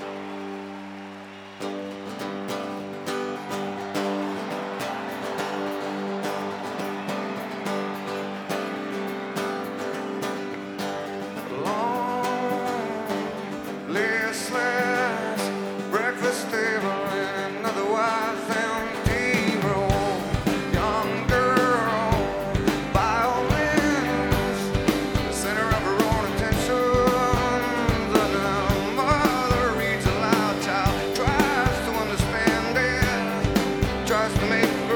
Lonely drives me.